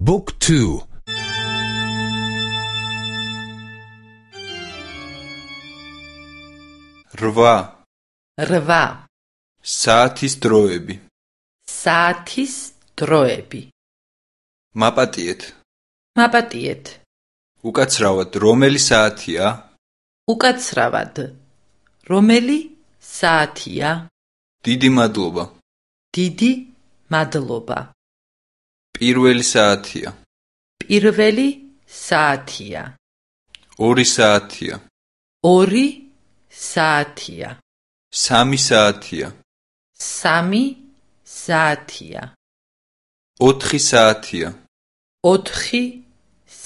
Book 2 რვა რვა საათის დროები საათის დროები მაპატიეთ მაპატიეთ უკაცრავად რომელი საათია უკაცრავად რომელი საათია დიდი მადლობა დიდი მადლობა პირველი საათია. პირველი საათია. ორი საათია. ორი საათია. სამი საათია. სამი საათია. ოთხი საათია. ოთხი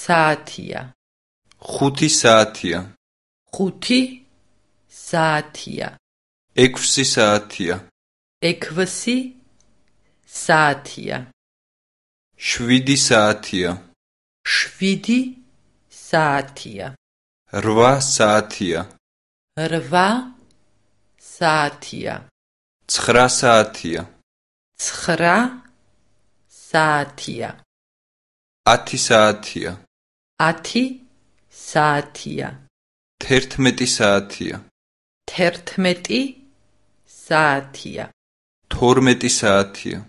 საათია. ხუთი საათია. ხუთი საათია. ექვსი საათია. ექვსი საათია შვიდი საათია. შვიდი საათია. რვა საათია. რვა საათია. ცხრა საათია. ცხრა საათია. ათი საათია. ათი საათია. თერთმეტი საათია. თერთმეტი საათია. თორმეტი საათია.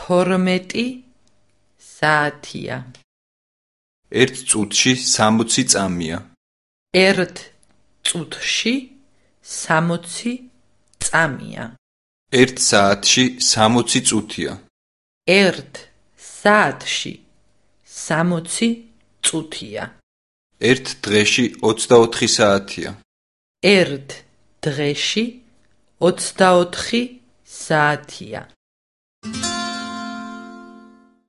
თორმეტი საათია ერთ წუთში 60 წამია. ერთ წუთში 60 წამია. ერთ საათში 60 წუთია. ერთ საათში 60 წუთია. ერთ დღეში 24 საათია. ერთ დღეში 24 საათია